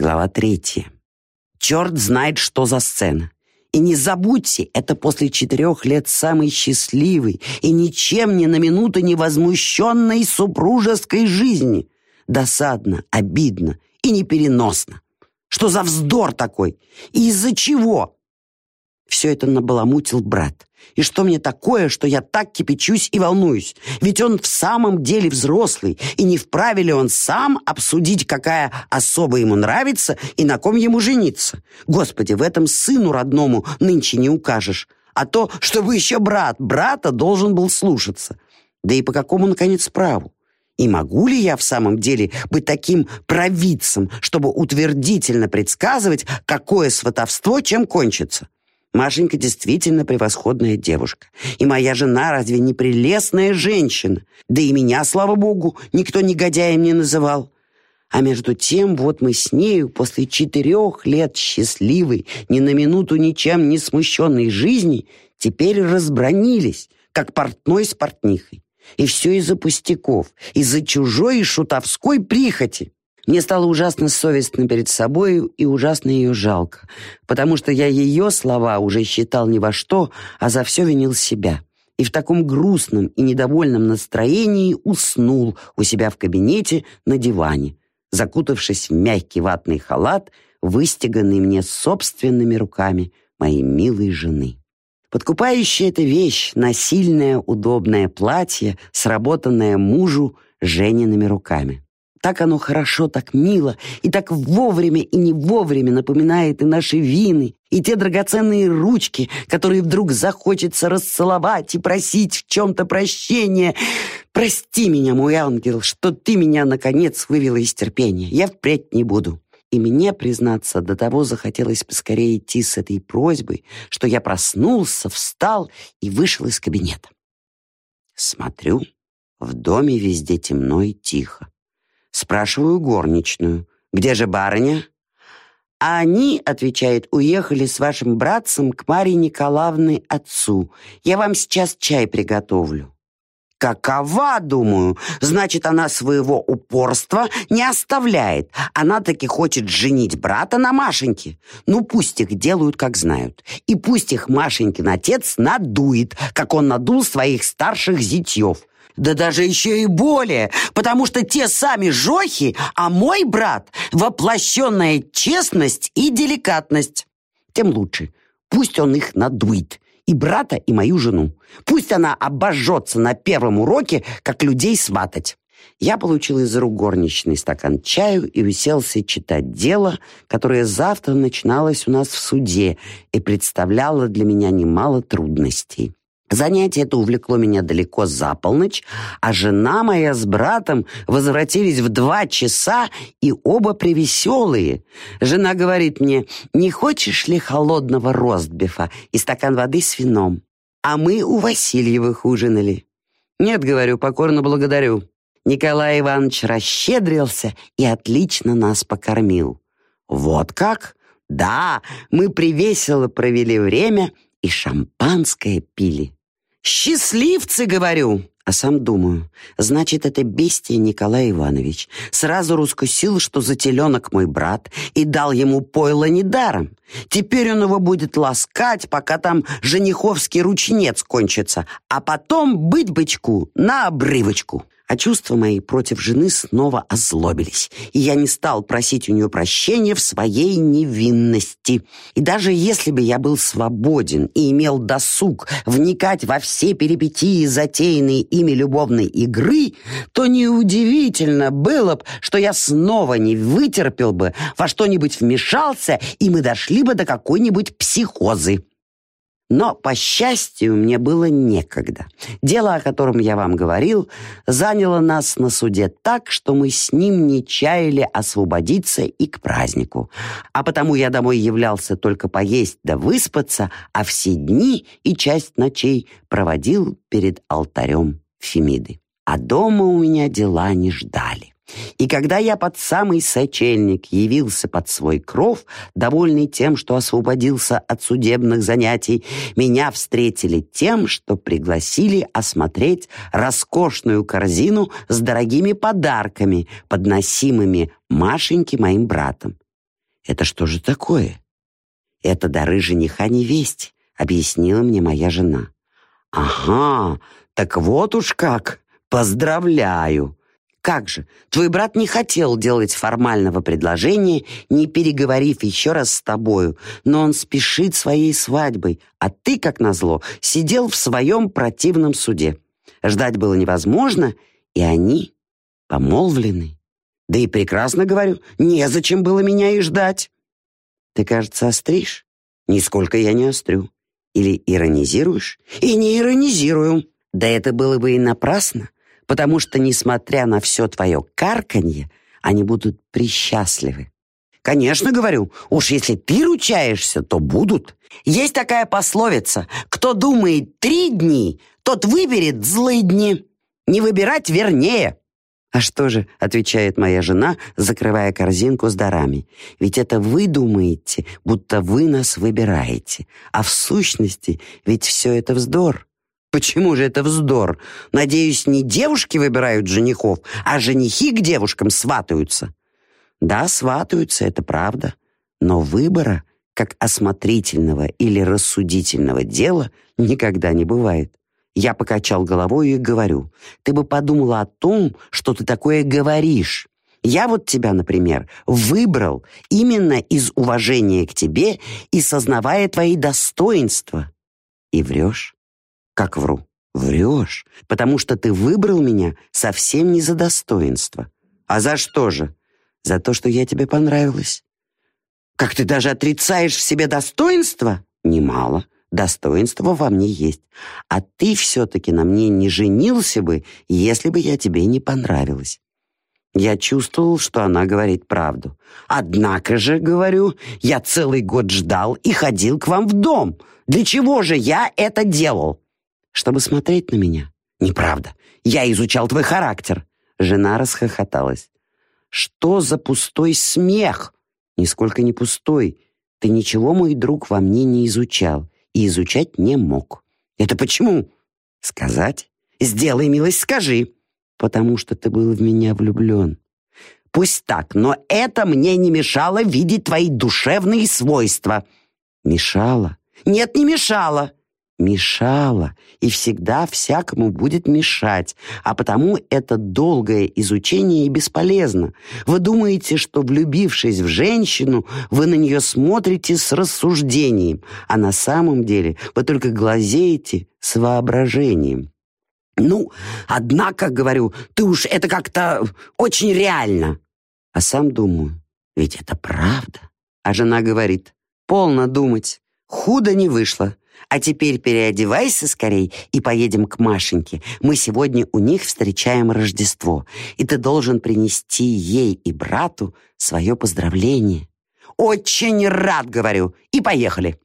Глава третья. Черт знает, что за сцена. И не забудьте, это после четырех лет самой счастливой и ничем ни на минуту не возмущенной супружеской жизни. Досадно, обидно и непереносно. Что за вздор такой? И из-за чего? Все это набаламутил брат. И что мне такое, что я так кипячусь и волнуюсь? Ведь он в самом деле взрослый, и не вправе ли он сам обсудить, какая особа ему нравится и на ком ему жениться? Господи, в этом сыну родному нынче не укажешь. А то, чтобы еще брат брата должен был слушаться. Да и по какому, наконец, праву? И могу ли я в самом деле быть таким провидцем, чтобы утвердительно предсказывать, какое сватовство чем кончится? Машенька действительно превосходная девушка. И моя жена разве не прелестная женщина? Да и меня, слава богу, никто негодяем не называл. А между тем, вот мы с нею после четырех лет счастливой, ни на минуту ничем не смущенной жизни, теперь разбронились, как портной с портнихой. И все из-за пустяков, из-за чужой и шутовской прихоти. Мне стало ужасно совестно перед собой и ужасно ее жалко, потому что я ее слова уже считал ни во что, а за все винил себя. И в таком грустном и недовольном настроении уснул у себя в кабинете на диване, закутавшись в мягкий ватный халат, выстеганный мне собственными руками моей милой жены. Подкупающая эта вещь — насильное удобное платье, сработанное мужу Жениными руками. Так оно хорошо, так мило, и так вовремя и не вовремя напоминает и наши вины, и те драгоценные ручки, которые вдруг захочется расцеловать и просить в чем-то прощения. Прости меня, мой ангел, что ты меня, наконец, вывела из терпения. Я впредь не буду. И мне, признаться, до того захотелось поскорее идти с этой просьбой, что я проснулся, встал и вышел из кабинета. Смотрю, в доме везде темно и тихо. Спрашиваю горничную, где же барыня? А они, отвечает, уехали с вашим братцем к Марии Николаевне отцу. Я вам сейчас чай приготовлю. Какова, думаю, значит, она своего упорства не оставляет. Она таки хочет женить брата на Машеньке. Ну, пусть их делают, как знают. И пусть их Машенькин отец надует, как он надул своих старших зятьев. Да даже еще и более, потому что те сами жохи, а мой брат — воплощенная честность и деликатность. Тем лучше. Пусть он их надует. И брата, и мою жену. Пусть она обожжется на первом уроке, как людей сватать. Я получил из рук горничный стакан чаю и уселся читать дело, которое завтра начиналось у нас в суде и представляло для меня немало трудностей. Занятие это увлекло меня далеко за полночь, а жена моя с братом возвратились в два часа и оба привеселые. Жена говорит мне, не хочешь ли холодного ростбифа и стакан воды с вином? А мы у Васильевых ужинали. Нет, говорю, покорно благодарю. Николай Иванович расщедрился и отлично нас покормил. Вот как? Да, мы привесело провели время и шампанское пили. «Счастливцы, говорю!» А сам думаю, значит, это бестия Николай Иванович сразу раскусил, что за теленок мой брат, и дал ему пойло недаром. Теперь он его будет ласкать, пока там жениховский ручнец кончится, а потом быть бычку на обрывочку а чувства мои против жены снова озлобились, и я не стал просить у нее прощения в своей невинности. И даже если бы я был свободен и имел досуг вникать во все перипетии затеянной ими любовной игры, то неудивительно было бы, что я снова не вытерпел бы, во что-нибудь вмешался, и мы дошли бы до какой-нибудь психозы. Но, по счастью, мне было некогда. Дело, о котором я вам говорил, заняло нас на суде так, что мы с ним не чаяли освободиться и к празднику. А потому я домой являлся только поесть да выспаться, а все дни и часть ночей проводил перед алтарем Фемиды. А дома у меня дела не ждали. И когда я под самый сочельник явился под свой кров, довольный тем, что освободился от судебных занятий, меня встретили тем, что пригласили осмотреть роскошную корзину с дорогими подарками, подносимыми Машеньке моим братом. Это что же такое? Это дары жениха невесть, объяснила мне моя жена. Ага, так вот уж как. Поздравляю. Как же, твой брат не хотел делать формального предложения, не переговорив еще раз с тобою, но он спешит своей свадьбой, а ты, как назло, сидел в своем противном суде. Ждать было невозможно, и они помолвлены. Да и прекрасно говорю, незачем было меня и ждать. Ты, кажется, остришь? Нисколько я не острю. Или иронизируешь? И не иронизирую. Да это было бы и напрасно потому что, несмотря на все твое карканье, они будут присчастливы. Конечно, говорю, уж если ты ручаешься, то будут. Есть такая пословица, кто думает три дни, тот выберет злые дни. Не выбирать вернее. «А что же?» — отвечает моя жена, закрывая корзинку с дарами. «Ведь это вы думаете, будто вы нас выбираете. А в сущности ведь все это вздор. Почему же это вздор? Надеюсь, не девушки выбирают женихов, а женихи к девушкам сватаются. Да, сватаются, это правда. Но выбора, как осмотрительного или рассудительного дела, никогда не бывает. Я покачал головой и говорю, ты бы подумала о том, что ты такое говоришь. Я вот тебя, например, выбрал именно из уважения к тебе и сознавая твои достоинства. И врешь. Как вру? Врешь, потому что ты выбрал меня совсем не за достоинство. А за что же? За то, что я тебе понравилась. Как ты даже отрицаешь в себе достоинство? Немало. Достоинство во мне есть. А ты все-таки на мне не женился бы, если бы я тебе не понравилась. Я чувствовал, что она говорит правду. Однако же, говорю, я целый год ждал и ходил к вам в дом. Для чего же я это делал? Чтобы смотреть на меня. Неправда. Я изучал твой характер. Жена расхохоталась. Что за пустой смех? Нисколько не пустой. Ты ничего, мой друг, во мне не изучал и изучать не мог. Это почему? Сказать? Сделай милость, скажи. Потому что ты был в меня влюблен. Пусть так, но это мне не мешало видеть твои душевные свойства. Мешало? Нет, не мешало мешало и всегда всякому будет мешать, а потому это долгое изучение и бесполезно. Вы думаете, что, влюбившись в женщину, вы на нее смотрите с рассуждением, а на самом деле вы только глазеете с воображением. Ну, однако, говорю, ты уж это как-то очень реально. А сам думаю, ведь это правда. А жена говорит, полно думать, худо не вышло. А теперь переодевайся скорей и поедем к Машеньке. Мы сегодня у них встречаем Рождество, и ты должен принести ей и брату свое поздравление. Очень рад, говорю, и поехали.